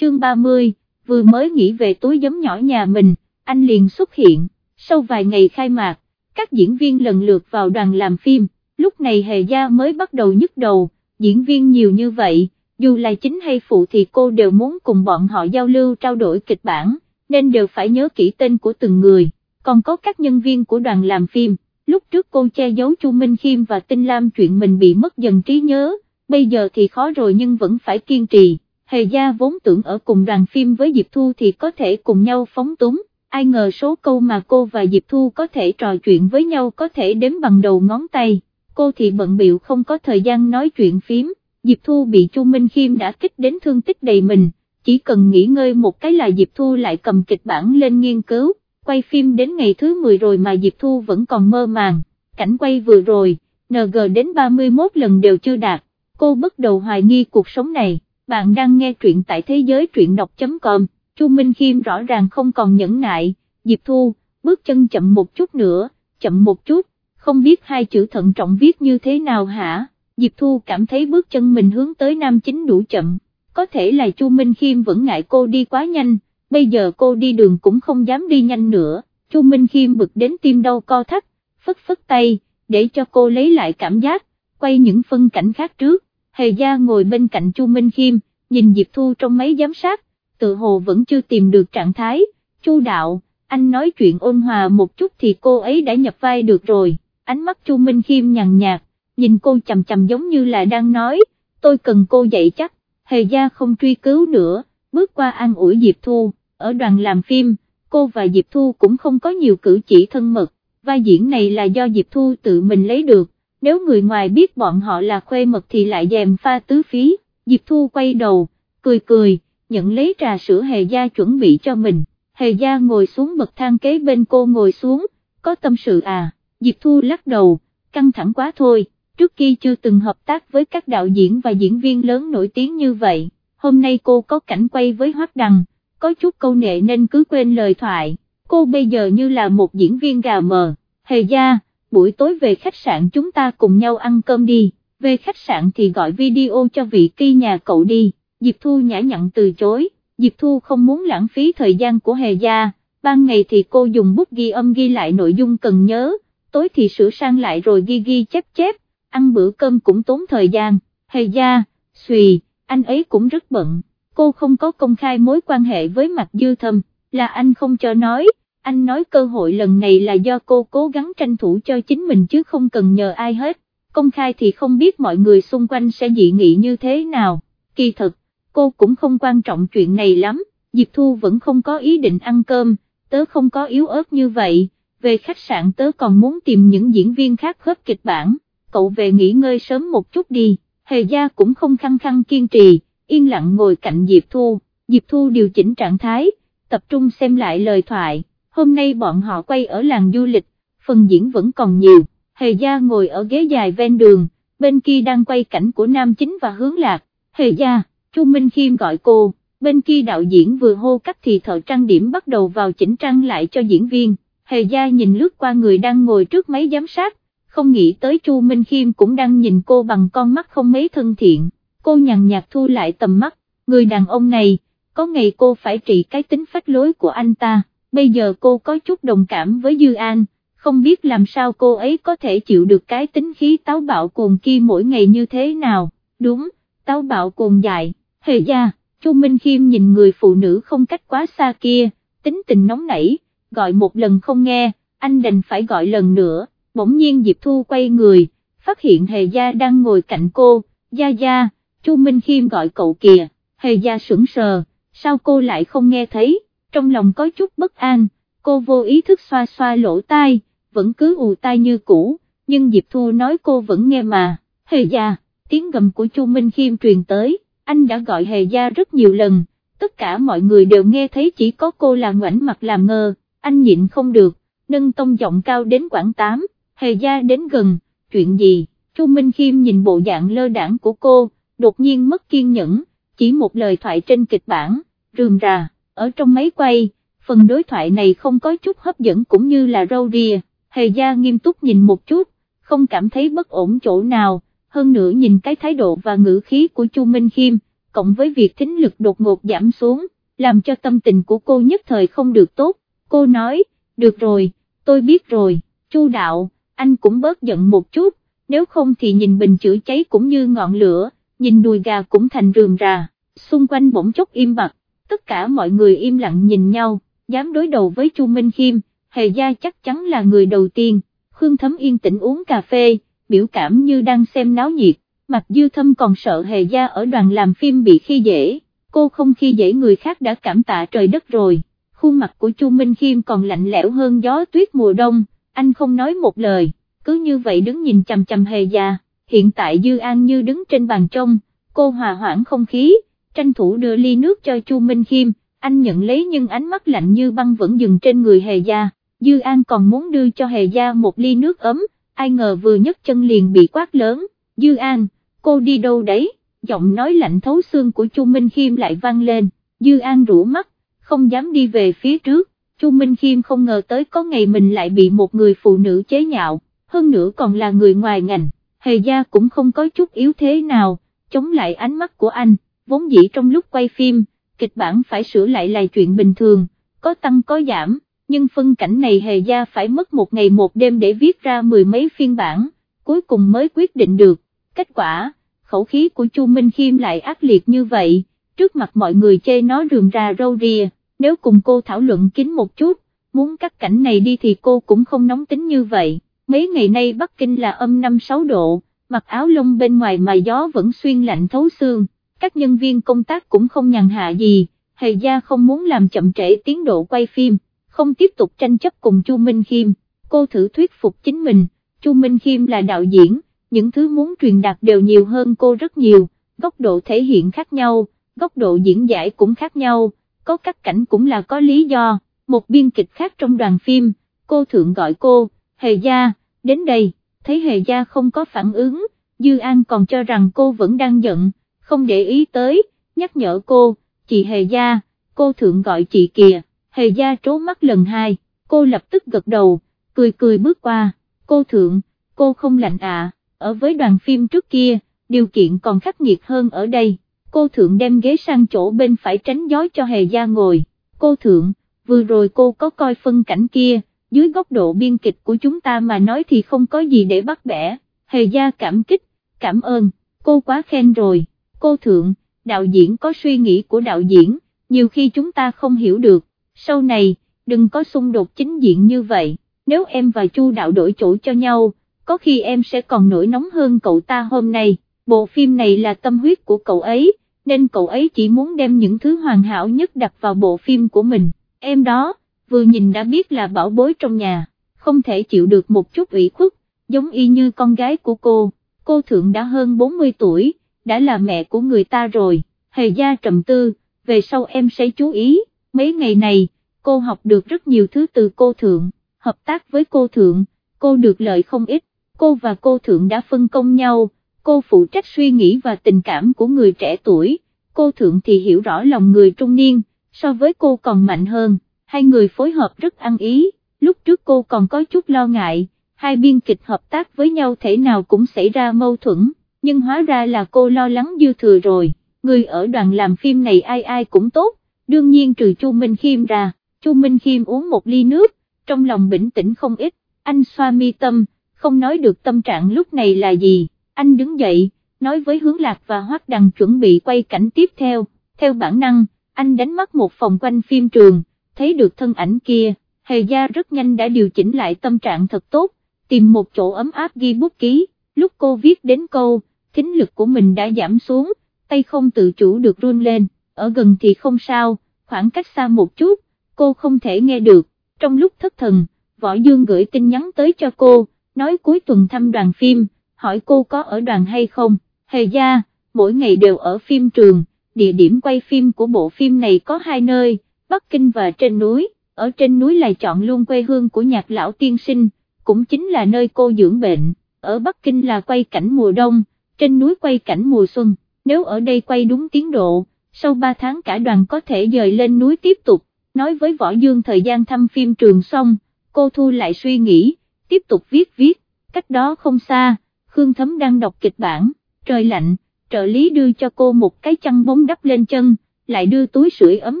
chương 30, vừa mới nghĩ về túi giấm nhỏ nhà mình, anh liền xuất hiện, sau vài ngày khai mạc, các diễn viên lần lượt vào đoàn làm phim, lúc này Hề Gia mới bắt đầu nhức đầu, diễn viên nhiều như vậy, dù là chính hay phụ thì cô đều muốn cùng bọn họ giao lưu trao đổi kịch bản, nên đều phải nhớ kỹ tên của từng người, còn có các nhân viên của đoàn làm phim, lúc trước cô che giấu Chu Minh Khiêm và Tinh Lam chuyện mình bị mất dần trí nhớ, bây giờ thì khó rồi nhưng vẫn phải kiên trì, Hề Gia vốn tưởng ở cùng đoàn phim với Diệp Thu thì có thể cùng nhau phóng túng, ai ngờ số câu mà cô và Diệp Thu có thể trò chuyện với nhau có thể đếm bằng đầu ngón tay, cô thì bận biệu không có thời gian nói chuyện phím, Diệp Thu bị Chu Minh Khiêm đã kích đến thương tích đầy mình, chỉ cần nghỉ ngơi một cái là Diệp Thu lại cầm kịch bản lên nghiên cứu, quay phim đến ngày thứ 10 rồi mà Diệp Thu vẫn còn mơ màng, cảnh quay vừa rồi, NG đến 31 lần đều chưa đạt, cô bắt đầu hoài nghi cuộc sống này, bạn đang nghe truyện tại thế giới truyện đọc.com, Chu Minh Khiêm rõ ràng không còn nhẫn nại, Diệp Thu, bước chân chậm một chút nữa, chậm một chút, không biết hai chữ thận trọng viết như thế nào hả? Diệp Thu cảm thấy bước chân mình hướng tới nam chính đủ chậm, có thể là Chu Minh Khiêm vẫn ngại cô đi quá nhanh, bây giờ cô đi đường cũng không dám đi nhanh nữa, Chu Minh Khiêm bực đến tim đau co thắt, phất phất tay, để cho cô lấy lại cảm giác, quay những phân cảnh khác trước, Hề Gia ngồi bên cạnh Chu Minh Khiêm, nhìn Diệp Thu trong máy giám sát, tự hồ vẫn chưa tìm được trạng thái, Chu Đạo, anh nói chuyện ôn hòa một chút thì cô ấy đã nhập vai được rồi, ánh mắt Chu Minh Khiêm nhàn nhạt, nhìn cô chầm chầm giống như là đang nói, tôi cần cô dạy chắc, hề gia không truy cứu nữa, bước qua an ủi Diệp Thu, ở đoàn làm phim, cô và Diệp Thu cũng không có nhiều cử chỉ thân mật, vai diễn này là do Diệp Thu tự mình lấy được, nếu người ngoài biết bọn họ là khuê mật thì lại dèm pha tứ phí, Diệp Thu quay đầu, cười cười, nhận lấy trà sữa hề gia chuẩn bị cho mình, hề gia ngồi xuống bậc thang kế bên cô ngồi xuống, có tâm sự à, Diệp Thu lắc đầu, căng thẳng quá thôi. Trước kia chưa từng hợp tác với các đạo diễn và diễn viên lớn nổi tiếng như vậy, hôm nay cô có cảnh quay với Hoác Đằng, có chút câu nệ nên cứ quên lời thoại, cô bây giờ như là một diễn viên gà mờ, hề gia, buổi tối về khách sạn chúng ta cùng nhau ăn cơm đi, về khách sạn thì gọi video cho vị kỳ nhà cậu đi, Diệp Thu nhã nhặn từ chối, Diệp Thu không muốn lãng phí thời gian của hề gia, ban ngày thì cô dùng bút ghi âm ghi lại nội dung cần nhớ, tối thì sửa sang lại rồi ghi ghi chép chép, ăn bữa cơm cũng tốn thời gian, hề gia, xùy, anh ấy cũng rất bận, cô không có công khai mối quan hệ với mặt dư thâm, là anh không cho nói, anh nói cơ hội lần này là do cô cố gắng tranh thủ cho chính mình chứ không cần nhờ ai hết, công khai thì không biết mọi người xung quanh sẽ dị nghị như thế nào, kỳ thực, cô cũng không quan trọng chuyện này lắm, Diệp Thu vẫn không có ý định ăn cơm, tớ không có yếu ớt như vậy, về khách sạn tớ còn muốn tìm những diễn viên khác khớp kịch bản. Cậu về nghỉ ngơi sớm một chút đi, hề gia cũng không khăng khăng kiên trì, yên lặng ngồi cạnh Diệp Thu, Diệp Thu điều chỉnh trạng thái, tập trung xem lại lời thoại, hôm nay bọn họ quay ở làng du lịch, phần diễn vẫn còn nhiều, hề gia ngồi ở ghế dài ven đường, bên kia đang quay cảnh của nam chính và hướng lạc, hề gia, Chu Minh Khiêm gọi cô, bên kia đạo diễn vừa hô cắt thì thợ trang điểm bắt đầu vào chỉnh trang lại cho diễn viên, hề gia nhìn lướt qua người đang ngồi trước máy giám sát, không nghĩ tới Chu Minh Khiêm cũng đang nhìn cô bằng con mắt không mấy thân thiện, cô nhàn nhạt thu lại tầm mắt, người đàn ông này, có ngày cô phải trị cái tính phách lối của anh ta, bây giờ cô có chút đồng cảm với Dư An, không biết làm sao cô ấy có thể chịu được cái tính khí táo bạo cuồng kia mỗi ngày như thế nào, đúng, táo bạo cuồng dại, hề gia, Chu Minh Khiêm nhìn người phụ nữ không cách quá xa kia, tính tình nóng nảy, gọi một lần không nghe, anh đành phải gọi lần nữa. Bỗng nhiên Diệp Thu quay người, phát hiện Hề Gia đang ngồi cạnh cô, Gia Gia, Chu Minh Khiêm gọi cậu kìa, Hề Gia sững sờ, sao cô lại không nghe thấy, trong lòng có chút bất an, cô vô ý thức xoa xoa lỗ tai, vẫn cứ ù tai như cũ, nhưng Diệp Thu nói cô vẫn nghe mà, Hề Gia, tiếng gầm của Chu Minh Khiêm truyền tới, anh đã gọi Hề Gia rất nhiều lần, tất cả mọi người đều nghe thấy chỉ có cô là ngoảnh mặt làm ngơ, anh nhịn không được, nâng tông giọng cao đến quảng tám. hề gia đến gần, chuyện gì, Chu Minh Khiêm nhìn bộ dạng lơ đảng của cô, đột nhiên mất kiên nhẫn, chỉ một lời thoại trên kịch bản, rườm rà, ở trong máy quay, phần đối thoại này không có chút hấp dẫn cũng như là râu ria, hề gia nghiêm túc nhìn một chút, không cảm thấy bất ổn chỗ nào, hơn nữa nhìn cái thái độ và ngữ khí của Chu Minh Khiêm, cộng với việc thính lực đột ngột giảm xuống, làm cho tâm tình của cô nhất thời không được tốt, cô nói, được rồi, tôi biết rồi, Chu đạo, anh cũng bớt giận một chút, nếu không thì nhìn bình chữa cháy cũng như ngọn lửa, nhìn đùi gà cũng thành rườm rà, xung quanh bỗng chốc im bặt, tất cả mọi người im lặng nhìn nhau, dám đối đầu với Chu Minh Khiêm, Hề Gia chắc chắn là người đầu tiên, Khương Thấm yên tĩnh uống cà phê, biểu cảm như đang xem náo nhiệt, mặt dư thâm còn sợ Hề Gia ở đoàn làm phim bị khi dễ, cô không khi dễ người khác đã cảm tạ trời đất rồi, khuôn mặt của Chu Minh Khiêm còn lạnh lẽo hơn gió tuyết mùa đông, anh không nói một lời, cứ như vậy đứng nhìn chằm chằm Hề Gia, hiện tại Dư An như đứng trên bàn trông, cô hòa hoãn không khí, tranh thủ đưa ly nước cho Chu Minh Khiêm, anh nhận lấy nhưng ánh mắt lạnh như băng vẫn dừng trên người Hề Gia, Dư An còn muốn đưa cho Hề Gia một ly nước ấm, ai ngờ vừa nhấc chân liền bị quát lớn, Dư An, cô đi đâu đấy, giọng nói lạnh thấu xương của Chu Minh Khiêm lại vang lên, Dư An rũ mắt, không dám đi về phía trước, Chu Minh Khiêm không ngờ tới có ngày mình lại bị một người phụ nữ chế nhạo, hơn nữa còn là người ngoài ngành, Hề Gia cũng không có chút yếu thế nào, chống lại ánh mắt của anh, vốn dĩ trong lúc quay phim, kịch bản phải sửa lại là chuyện bình thường, có tăng có giảm, nhưng phân cảnh này hề gia phải mất một ngày một đêm để viết ra mười mấy phiên bản, cuối cùng mới quyết định được, kết quả, khẩu khí của Chu Minh Khiêm lại ác liệt như vậy, trước mặt mọi người chê nó rườm rà râu ria nếu cùng cô thảo luận kín một chút, muốn cắt cảnh này đi thì cô cũng không nóng tính như vậy, mấy ngày nay Bắc Kinh là âm 5-6 độ, mặc áo lông bên ngoài mà gió vẫn xuyên lạnh thấu xương các nhân viên công tác cũng không nhàn hạ gì, Hề Gia không muốn làm chậm trễ tiến độ quay phim, không tiếp tục tranh chấp cùng Chu Minh Khiêm, cô thử thuyết phục chính mình, Chu Minh Khiêm là đạo diễn, những thứ muốn truyền đạt đều nhiều hơn cô rất nhiều, góc độ thể hiện khác nhau, góc độ diễn giải cũng khác nhau, có các cảnh cũng là có lý do, một biên kịch khác trong đoàn phim, cô thượng gọi cô, Hề Gia, đến đây, thấy Hề Gia không có phản ứng, Dư An còn cho rằng cô vẫn đang giận, không để ý tới, nhắc nhở cô, chị Hề Gia, cô thượng gọi chị kìa, Hề Gia trố mắt lần hai, cô lập tức gật đầu, cười cười bước qua, cô thượng, cô không lạnh à, ở với đoàn phim trước kia, điều kiện còn khắc nghiệt hơn ở đây, cô thượng đem ghế sang chỗ bên phải tránh gió cho Hề Gia ngồi, cô thượng, vừa rồi cô có coi phân cảnh kia, dưới góc độ biên kịch của chúng ta mà nói thì không có gì để bắt bẻ, Hề Gia cảm kích, cảm ơn, cô quá khen rồi cô thượng, đạo diễn có suy nghĩ của đạo diễn, nhiều khi chúng ta không hiểu được, sau này, đừng có xung đột chính diện như vậy, nếu em và Chu đạo đổi chỗ cho nhau, có khi em sẽ còn nổi nóng hơn cậu ta hôm nay, bộ phim này là tâm huyết của cậu ấy, nên cậu ấy chỉ muốn đem những thứ hoàn hảo nhất đặt vào bộ phim của mình, em đó, vừa nhìn đã biết là bảo bối trong nhà, không thể chịu được một chút ủy khuất, giống y như con gái của cô, cô thượng đã hơn 40 tuổi đã là mẹ của người ta rồi, hề gia trầm tư, về sau em sẽ chú ý, mấy ngày này, cô học được rất nhiều thứ từ cô thượng, hợp tác với cô thượng, cô được lợi không ít, cô và cô thượng đã phân công nhau, cô phụ trách suy nghĩ và tình cảm của người trẻ tuổi, cô thượng thì hiểu rõ lòng người trung niên, so với cô còn mạnh hơn, hai người phối hợp rất ăn ý, lúc trước cô còn có chút lo ngại, hai biên kịch hợp tác với nhau thể nào cũng xảy ra mâu thuẫn nhưng hóa ra là cô lo lắng dư thừa rồi, người ở đoàn làm phim này ai ai cũng tốt, đương nhiên trừ Chu Minh Khiêm ra, Chu Minh Khiêm uống một ly nước, trong lòng bình tĩnh không ít, anh xoa mi tâm, không nói được tâm trạng lúc này là gì, anh đứng dậy, nói với Hướng Lạc và Hoắc Đằng chuẩn bị quay cảnh tiếp theo, theo bản năng, anh đánh mắt một phòng quanh phim trường, thấy được thân ảnh kia, Hề Gia rất nhanh đã điều chỉnh lại tâm trạng thật tốt, tìm một chỗ ấm áp ghi bút ký, lúc cô viết đến câu, thính lực của mình đã giảm xuống, tay không tự chủ được run lên, ở gần thì không sao, khoảng cách xa một chút, cô không thể nghe được, trong lúc thất thần, Võ Dương gửi tin nhắn tới cho cô, nói cuối tuần thăm đoàn phim, hỏi cô có ở đoàn hay không, hề gia, mỗi ngày đều ở phim trường, địa điểm quay phim của bộ phim này có hai nơi, Bắc Kinh và trên núi, ở trên núi lại chọn luôn quê hương của nhạc lão tiên sinh, cũng chính là nơi cô dưỡng bệnh, ở Bắc Kinh là quay cảnh mùa đông, trên núi quay cảnh mùa xuân, nếu ở đây quay đúng tiến độ, sau 3 tháng cả đoàn có thể dời lên núi tiếp tục, nói với Võ Dương thời gian thăm phim trường xong, cô thu lại suy nghĩ, tiếp tục viết viết, cách đó không xa, Khương Thấm đang đọc kịch bản, trời lạnh, trợ lý đưa cho cô một cái chăn bóng đắp lên chân, lại đưa túi sưởi ấm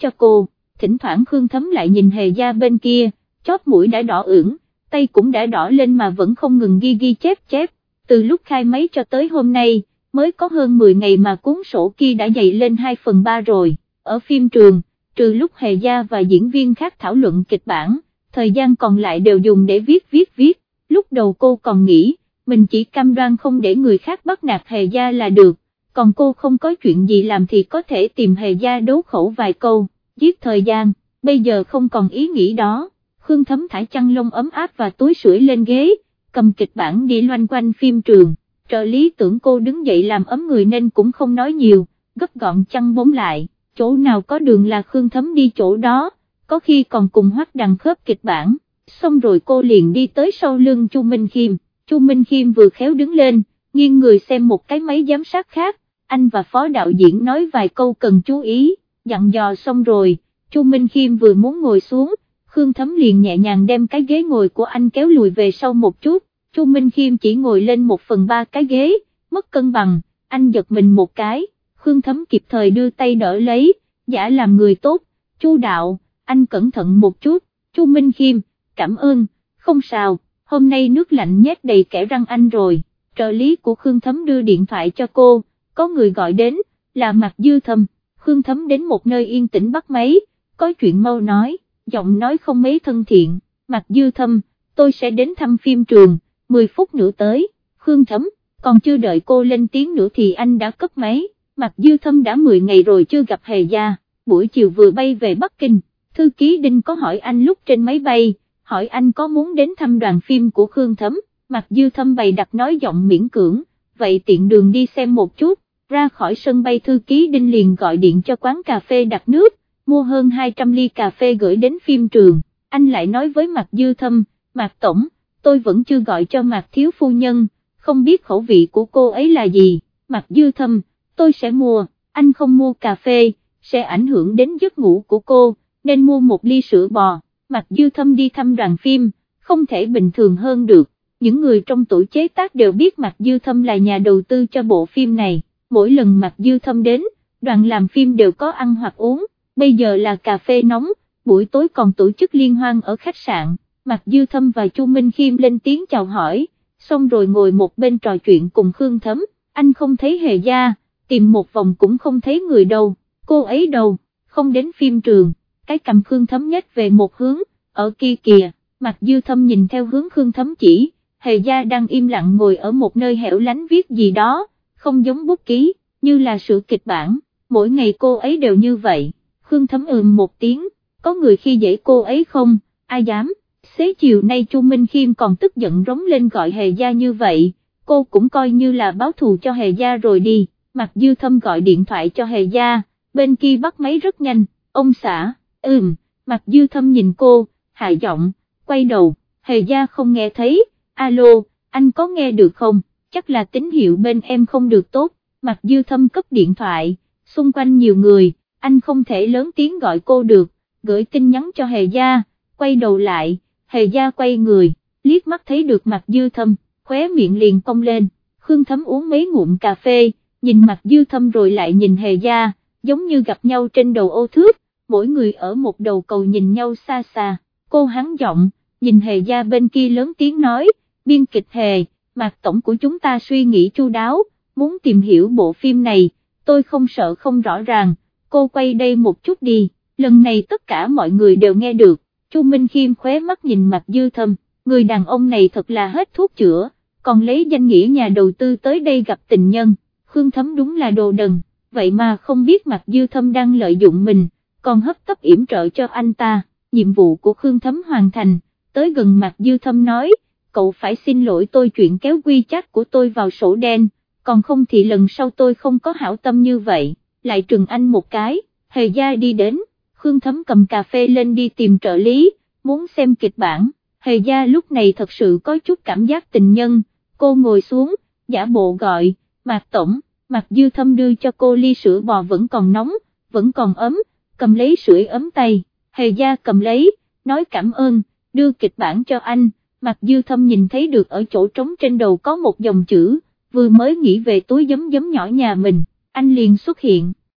cho cô, thỉnh thoảng Khương Thấm lại nhìn hề gia bên kia, chóp mũi đã đỏ ửng, tay cũng đã đỏ lên mà vẫn không ngừng ghi ghi chép chép, từ lúc khai máy cho tới hôm nay, mới có hơn 10 ngày mà cuốn sổ kia đã dày lên 2 phần 3 rồi, ở phim trường, trừ lúc hề gia và diễn viên khác thảo luận kịch bản, thời gian còn lại đều dùng để viết viết viết, lúc đầu cô còn nghĩ, mình chỉ cam đoan không để người khác bắt nạt hề gia là được, còn cô không có chuyện gì làm thì có thể tìm hề gia đấu khẩu vài câu, giết thời gian, bây giờ không còn ý nghĩ đó, Khương Thấm thải chăn lông ấm áp và túi sưởi lên ghế, cầm kịch bản đi loanh quanh phim trường, trợ lý tưởng cô đứng dậy làm ấm người nên cũng không nói nhiều, gấp gọn chăn bóng lại, chỗ nào có đường là Khương Thấm đi chỗ đó, có khi còn cùng hoắc đằng khớp kịch bản, xong rồi cô liền đi tới sau lưng Chu Minh Khiêm, Chu Minh Khiêm vừa khéo đứng lên, nghiêng người xem một cái máy giám sát khác, anh và phó đạo diễn nói vài câu cần chú ý, dặn dò xong rồi, Chu Minh Khiêm vừa muốn ngồi xuống, Khương Thấm liền nhẹ nhàng đem cái ghế ngồi của anh kéo lùi về sau một chút, Chu Minh Khiêm chỉ ngồi lên một phần ba cái ghế, mất cân bằng, anh giật mình một cái, Khương Thấm kịp thời đưa tay đỡ lấy, giả làm người tốt, Chu đạo, anh cẩn thận một chút, Chu Minh Khiêm, cảm ơn, không sao, hôm nay nước lạnh nhét đầy kẻ răng anh rồi, trợ lý của Khương Thấm đưa điện thoại cho cô, có người gọi đến, là Mạc Dư Thâm, Khương Thấm đến một nơi yên tĩnh bắt máy, có chuyện mau nói, giọng nói không mấy thân thiện, mặt Dư Thâm, tôi sẽ đến thăm phim trường, 10 phút nữa tới, Khương Thấm, còn chưa đợi cô lên tiếng nữa thì anh đã cất máy, Mặt Dư Thâm đã 10 ngày rồi chưa gặp Hề Gia, buổi chiều vừa bay về Bắc Kinh, thư ký Đinh có hỏi anh lúc trên máy bay, hỏi anh có muốn đến thăm đoàn phim của Khương Thấm, Mặt Dư Thâm bày đặt nói giọng miễn cưỡng, vậy tiện đường đi xem một chút, ra khỏi sân bay thư ký Đinh liền gọi điện cho quán cà phê đặt nước, mua hơn 200 ly cà phê gửi đến phim trường, anh lại nói với Mạc Dư Thâm, Mạc Tổng, tôi vẫn chưa gọi cho Mạc Thiếu Phu Nhân, không biết khẩu vị của cô ấy là gì, Mạc Dư Thâm, tôi sẽ mua, anh không mua cà phê, sẽ ảnh hưởng đến giấc ngủ của cô, nên mua một ly sữa bò, Mạc Dư Thâm đi thăm đoàn phim, không thể bình thường hơn được, những người trong tổ chế tác đều biết Mạc Dư Thâm là nhà đầu tư cho bộ phim này, mỗi lần Mạc Dư Thâm đến, đoàn làm phim đều có ăn hoặc uống, bây giờ là cà phê nóng, buổi tối còn tổ chức liên hoan ở khách sạn, Mạc Dư Thâm và Chu Minh Khiêm lên tiếng chào hỏi, xong rồi ngồi một bên trò chuyện cùng Khương Thấm, anh không thấy hề gia, tìm một vòng cũng không thấy người đâu, cô ấy đâu, không đến phim trường, cái cầm Khương Thấm nhất về một hướng, ở kia kìa, Mạc Dư Thâm nhìn theo hướng Khương Thấm chỉ, hề gia đang im lặng ngồi ở một nơi hẻo lánh viết gì đó, không giống bút ký, như là sự kịch bản, mỗi ngày cô ấy đều như vậy. Khương Thấm ừm một tiếng, có người khi dễ cô ấy không, ai dám, xế chiều nay Chu Minh Khiêm còn tức giận rống lên gọi Hề Gia như vậy, cô cũng coi như là báo thù cho Hề Gia rồi đi, Mặc Dư Thâm gọi điện thoại cho Hề Gia, bên kia bắt máy rất nhanh, ông xã, ừm, Mặc Dư Thâm nhìn cô, hạ giọng, quay đầu, Hề Gia không nghe thấy, alo, anh có nghe được không, chắc là tín hiệu bên em không được tốt, Mặc Dư Thâm cấp điện thoại, xung quanh nhiều người anh không thể lớn tiếng gọi cô được, gửi tin nhắn cho Hề Gia, quay đầu lại, Hề Gia quay người, liếc mắt thấy được mặt dư thâm, khóe miệng liền cong lên, Khương Thấm uống mấy ngụm cà phê, nhìn mặt dư thâm rồi lại nhìn Hề Gia, giống như gặp nhau trên đầu ô thước, mỗi người ở một đầu cầu nhìn nhau xa xa, cô hắn giọng, nhìn Hề Gia bên kia lớn tiếng nói, biên kịch Hề, mặt tổng của chúng ta suy nghĩ chu đáo, muốn tìm hiểu bộ phim này, tôi không sợ không rõ ràng cô quay đây một chút đi, lần này tất cả mọi người đều nghe được, Chu Minh Khiêm khóe mắt nhìn mặt dư thâm, người đàn ông này thật là hết thuốc chữa, còn lấy danh nghĩa nhà đầu tư tới đây gặp tình nhân, Khương Thấm đúng là đồ đần, vậy mà không biết mặt dư thâm đang lợi dụng mình, còn hấp tấp yểm trợ cho anh ta, nhiệm vụ của Khương Thấm hoàn thành, tới gần mặt dư thâm nói, cậu phải xin lỗi tôi chuyện kéo quy chắc của tôi vào sổ đen, còn không thì lần sau tôi không có hảo tâm như vậy lại trừng anh một cái, hề gia đi đến, Khương Thấm cầm cà phê lên đi tìm trợ lý, muốn xem kịch bản, hề gia lúc này thật sự có chút cảm giác tình nhân, cô ngồi xuống, giả bộ gọi, Mạc Tổng, Mạc Dư Thâm đưa cho cô ly sữa bò vẫn còn nóng, vẫn còn ấm, cầm lấy sưởi ấm tay, hề gia cầm lấy, nói cảm ơn, đưa kịch bản cho anh, Mạc Dư Thâm nhìn thấy được ở chỗ trống trên đầu có một dòng chữ, vừa mới nghĩ về túi giấm giấm nhỏ nhà mình, anh liền xuất hiện,